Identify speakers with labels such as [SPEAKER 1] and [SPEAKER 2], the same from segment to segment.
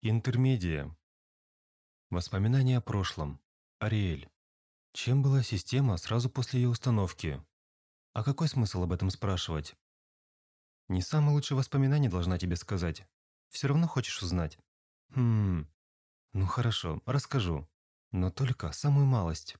[SPEAKER 1] Интермедия. Воспоминания о прошлом. Ариэль. Чем была система сразу после ее установки? А какой смысл об этом спрашивать? Не самые лучшие воспоминания должна тебе сказать. Все равно хочешь узнать? Хм. Ну хорошо, расскажу. Но только самую малость.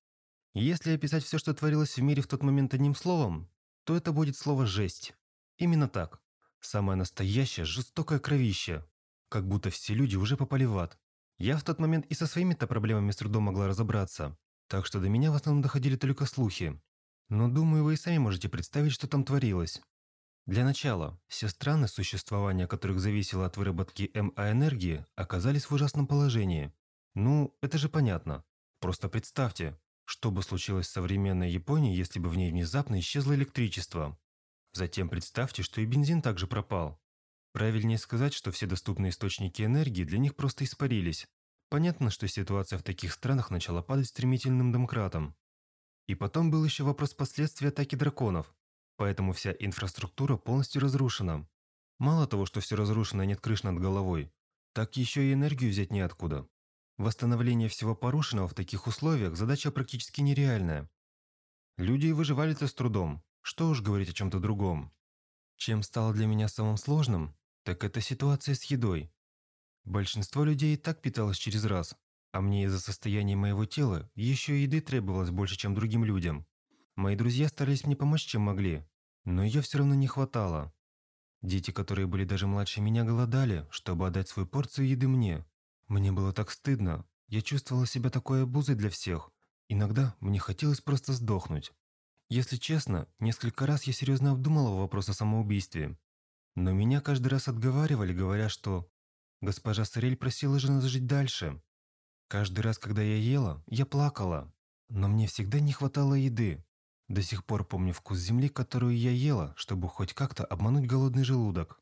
[SPEAKER 1] Если описать все, что творилось в мире в тот момент одним словом, то это будет слово «жесть». Именно так. Самое настоящее, жестокое кровище. Как будто все люди уже попали в ад. Я в тот момент и со своими-то проблемами с трудом могла разобраться. Так что до меня в основном доходили только слухи. Но думаю, вы и сами можете представить, что там творилось. Для начала, все страны, существование которых зависело от выработки МА-энергии, оказались в ужасном положении. Ну, это же понятно. Просто представьте, что бы случилось с современной Японией, если бы в ней внезапно исчезло электричество. Затем представьте, что и бензин также пропал. Правильнее сказать, что все доступные источники энергии для них просто испарились. Понятно, что ситуация в таких странах начала падать стремительным домкратом. И потом был еще вопрос последствий атаки драконов. Поэтому вся инфраструктура полностью разрушена. Мало того, что все разрушено и нет крыш над головой, так еще и энергию взять неоткуда. Восстановление всего порушенного в таких условиях – задача практически нереальная. Люди выживали-то с трудом, что уж говорить о чем-то другом. Чем стало для меня самым сложным, так это ситуация с едой. Большинство людей и так питалось через раз, а мне из-за состояния моего тела еще еды требовалось больше, чем другим людям. Мои друзья старались мне помочь, чем могли, но ее все равно не хватало. Дети, которые были даже младше меня, голодали, чтобы отдать свою порцию еды мне. Мне было так стыдно. Я чувствовала себя такой обузой для всех. Иногда мне хотелось просто сдохнуть. Если честно, несколько раз я серьезно обдумала вопрос о самоубийстве. Но меня каждый раз отговаривали, говоря, что госпожа Сарель просила же жить дальше. Каждый раз, когда я ела, я плакала. Но мне всегда не хватало еды. До сих пор помню вкус земли, которую я ела, чтобы хоть как-то обмануть голодный желудок.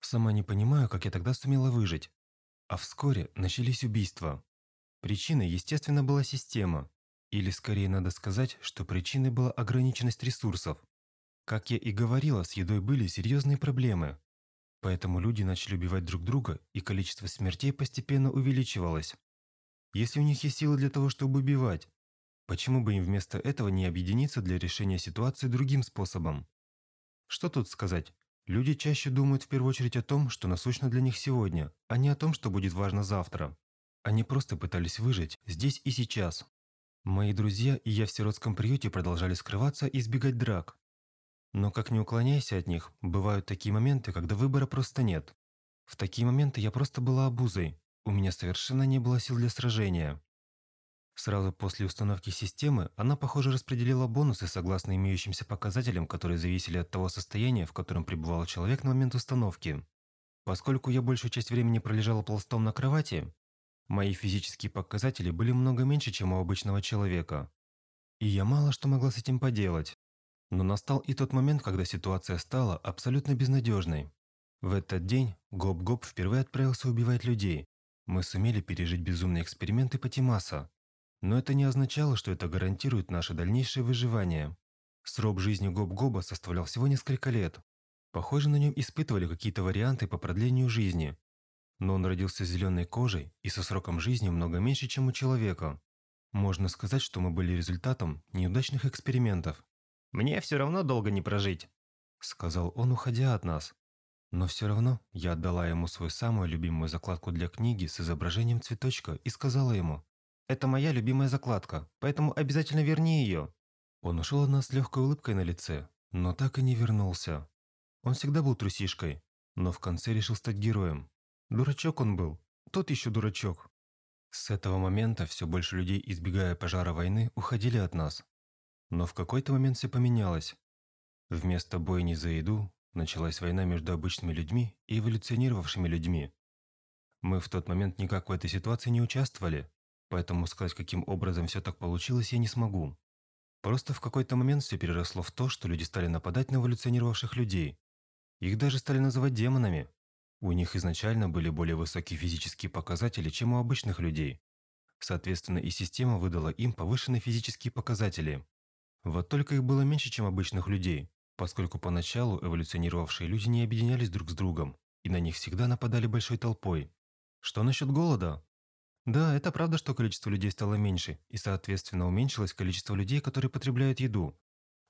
[SPEAKER 1] Сама не понимаю, как я тогда сумела выжить. А вскоре начались убийства. Причиной, естественно, была система. Или скорее надо сказать, что причиной была ограниченность ресурсов. Как я и говорила, с едой были серьезные проблемы. Поэтому люди начали убивать друг друга, и количество смертей постепенно увеличивалось. Если у них есть силы для того, чтобы убивать, Почему бы им вместо этого не объединиться для решения ситуации другим способом? Что тут сказать? Люди чаще думают в первую очередь о том, что насущно для них сегодня, а не о том, что будет важно завтра. Они просто пытались выжить здесь и сейчас. Мои друзья и я в сиротском приюте продолжали скрываться и избегать драк. Но как не уклоняйся от них, бывают такие моменты, когда выбора просто нет. В такие моменты я просто была обузой. У меня совершенно не было сил для сражения. Сразу после установки системы она, похоже, распределила бонусы согласно имеющимся показателям, которые зависели от того состояния, в котором пребывал человек на момент установки. Поскольку я большую часть времени пролежала пластом на кровати, мои физические показатели были много меньше, чем у обычного человека. И я мало что могла с этим поделать. Но настал и тот момент, когда ситуация стала абсолютно безнадежной. В этот день Гоб-Гоб впервые отправился убивать людей. Мы сумели пережить безумные эксперименты Потимаса, но это не означало, что это гарантирует наше дальнейшее выживание. Срок жизни Гоб-Гоба составлял всего несколько лет. Похоже, на нем испытывали какие-то варианты по продлению жизни. Но он родился с зеленой кожей и со сроком жизни много меньше, чем у человека. Можно сказать, что мы были результатом неудачных экспериментов. «Мне все равно долго не прожить», – сказал он, уходя от нас. Но все равно я отдала ему свою самую любимую закладку для книги с изображением цветочка и сказала ему, это моя любимая закладка, поэтому обязательно верни ее». Он ушел от нас с легкой улыбкой на лице, но так и не вернулся. Он всегда был трусишкой, но в конце решил стать героем. Дурачок он был, тот еще дурачок. С этого момента все больше людей, избегая пожара войны, уходили от нас. Но в какой-то момент все поменялось. Вместо бойни за еду началась война между обычными людьми и эволюционировавшими людьми. Мы в тот момент никак в этой ситуации не участвовали, Поэтому сказать, каким образом все так получилось, я не смогу. Просто в какой-то момент все переросло в то, что люди стали нападать на эволюционировавших людей. Их даже стали называть демонами. У них изначально были более высокие физические показатели, чем у обычных людей. Соответственно, и система выдала им повышенные физические показатели. Вот только их было меньше, чем обычных людей, поскольку поначалу эволюционировавшие люди не объединялись друг с другом, и на них всегда нападали большой толпой. Что насчет голода? Да, это правда, что количество людей стало меньше, и, соответственно, уменьшилось количество людей, которые потребляют еду.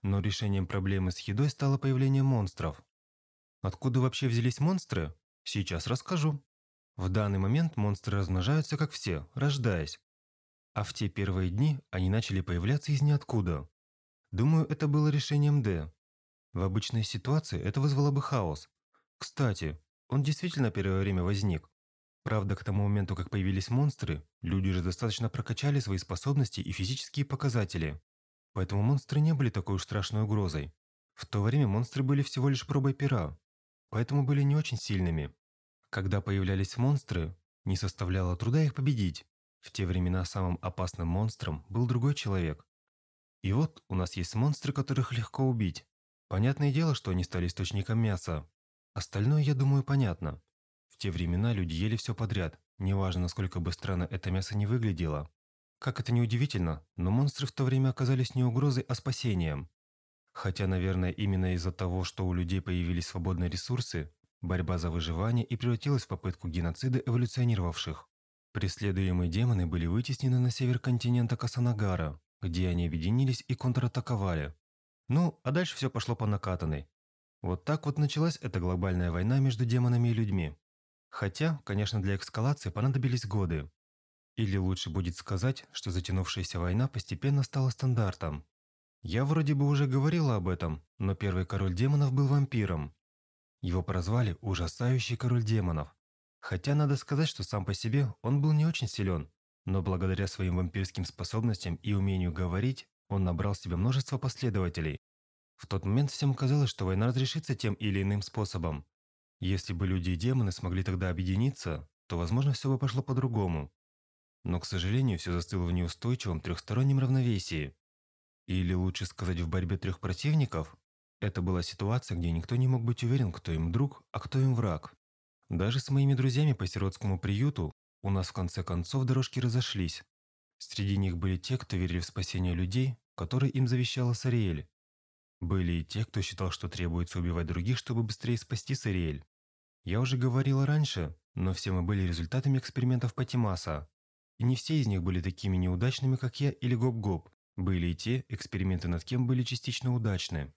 [SPEAKER 1] Но решением проблемы с едой стало появление монстров. Откуда вообще взялись монстры? Сейчас расскажу. В данный момент монстры размножаются, как все, рождаясь. А в те первые дни они начали появляться из ниоткуда. Думаю, это было решением Д. В обычной ситуации это вызвало бы хаос. Кстати, он действительно первое время возник. Правда, к тому моменту, как появились монстры, люди же достаточно прокачали свои способности и физические показатели. Поэтому монстры не были такой уж страшной угрозой. В то время монстры были всего лишь пробой пера, поэтому были не очень сильными. Когда появлялись монстры, не составляло труда их победить. В те времена самым опасным монстром был другой человек. И вот у нас есть монстры, которых легко убить. Понятное дело, что они стали источником мяса. Остальное, я думаю, понятно. В те времена люди ели все подряд, неважно, насколько бы странно это мясо не выглядело. Как это ни удивительно, но монстры в то время оказались не угрозой, а спасением. Хотя, наверное, именно из-за того, что у людей появились свободные ресурсы, борьба за выживание и превратилась в попытку геноцида эволюционировавших. Преследуемые демоны были вытеснены на север континента Касанагара, где они объединились и контратаковали. Ну, а дальше все пошло по накатанной. Вот так вот началась эта глобальная война между демонами и людьми. Хотя, конечно, для эскалации понадобились годы. Или лучше будет сказать, что затянувшаяся война постепенно стала стандартом. Я вроде бы уже говорила об этом, но первый король демонов был вампиром. Его прозвали «Ужасающий король демонов». Хотя надо сказать, что сам по себе он был не очень силен, но благодаря своим вампирским способностям и умению говорить, он набрал себе множество последователей. В тот момент всем казалось, что война разрешится тем или иным способом. Если бы люди и демоны смогли тогда объединиться, то, возможно, все бы пошло по-другому. Но, к сожалению, все застыло в неустойчивом трехстороннем равновесии. Или лучше сказать, в борьбе трех противников. Это была ситуация, где никто не мог быть уверен, кто им друг, а кто им враг. Даже с моими друзьями по сиротскому приюту у нас в конце концов дорожки разошлись. Среди них были те, кто верили в спасение людей, которые им завещала Сариэль. Были и те, кто считал, что требуется убивать других, чтобы быстрее спасти Сариэль. Я уже говорила раньше, но все мы были результатами экспериментов Потимаса. И не все из них были такими неудачными, как я или Гоб-Гоб. Были и те, эксперименты над кем были частично удачны.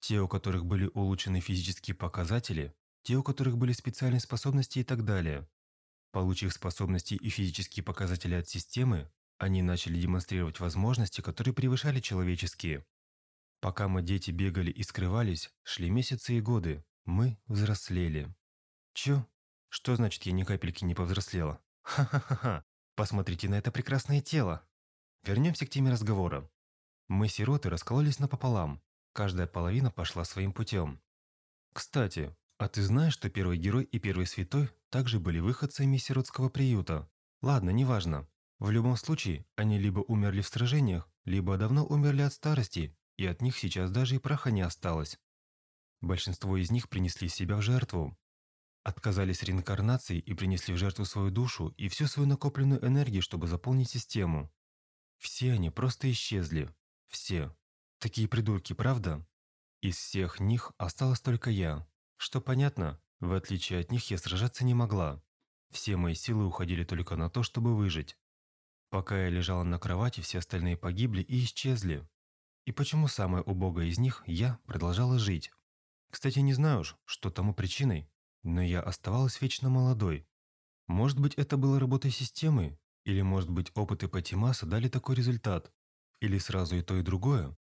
[SPEAKER 1] Те, у которых были улучшены физические показатели, те, у которых были специальные способности и так далее. Получив способности и физические показатели от системы, они начали демонстрировать возможности, которые превышали человеческие. Пока мы дети бегали и скрывались, шли месяцы и годы, мы взрослели. Чё? Что значит я ни капельки не повзрослела? Ха-ха-ха, посмотрите на это прекрасное тело. Вернемся к теме разговора. Мы, сироты, раскололись напополам. Каждая половина пошла своим путем. Кстати, а ты знаешь, что первый герой и первый святой также были выходцами из сиротского приюта? Ладно, неважно. В любом случае, они либо умерли в сражениях, либо давно умерли от старости, и от них сейчас даже и праха не осталось. Большинство из них принесли себя в жертву. Отказались реинкарнации и принесли в жертву свою душу и всю свою накопленную энергию, чтобы заполнить систему. Все они просто исчезли. Все. Такие придурки, правда? Из всех них осталась только я. Что понятно, в отличие от них я сражаться не могла. Все мои силы уходили только на то, чтобы выжить. Пока я лежала на кровати, все остальные погибли и исчезли. И почему самая убогая из них, я, продолжала жить? Кстати, не знаю уж, что тому причиной, но я оставалась вечно молодой. Может быть, это было работой системы, или, может быть, опыты Патимаса дали такой результат, или сразу и то, и другое.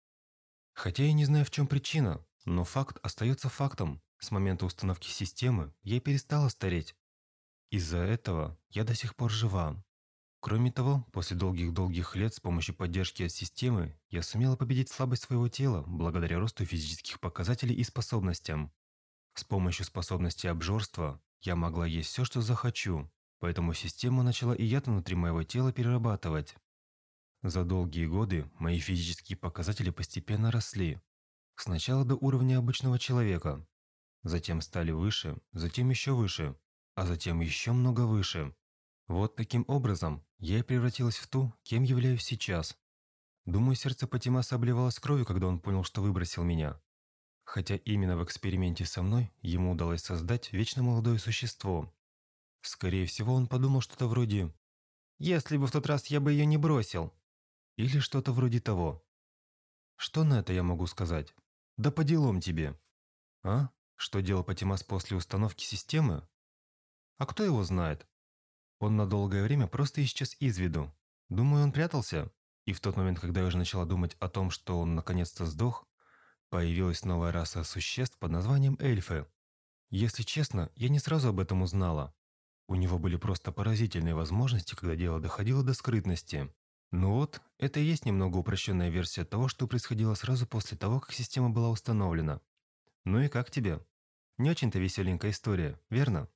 [SPEAKER 1] Хотя я не знаю, в чем причина, но факт остается фактом. С момента установки системы я перестала стареть. Из-за этого я до сих пор жива. Кроме того, после долгих-долгих лет с помощью поддержки от системы я сумела победить слабость своего тела благодаря росту физических показателей и способностям. С помощью способности обжорства я могла есть все, что захочу, поэтому система начала и яд внутри моего тела перерабатывать. За долгие годы мои физические показатели постепенно росли. Сначала до уровня обычного человека, затем стали выше, затем еще выше, а затем еще много выше. Вот таким образом я и превратилась в ту, кем являюсь сейчас. Думаю, сердце Патимаса обливалось кровью, когда он понял, что выбросил меня. Хотя именно в эксперименте со мной ему удалось создать вечно молодое существо. Скорее всего, он подумал что-то вроде «Если бы в тот раз я бы ее не бросил». Или что-то вроде того. Что на это я могу сказать? Да по делам тебе. А? Что делал Патимас после установки системы? А кто его знает? Он на долгое время просто исчез из виду. Думаю, он прятался. И в тот момент, когда я уже начала думать о том, что он наконец-то сдох, появилась новая раса существ под названием эльфы. Если честно, я не сразу об этом узнала. У него были просто поразительные возможности, когда дело доходило до скрытности. Ну вот, это и есть немного упрощенная версия того, что происходило сразу после того, как система была установлена. Ну и как тебе? Не очень-то веселенькая история, верно?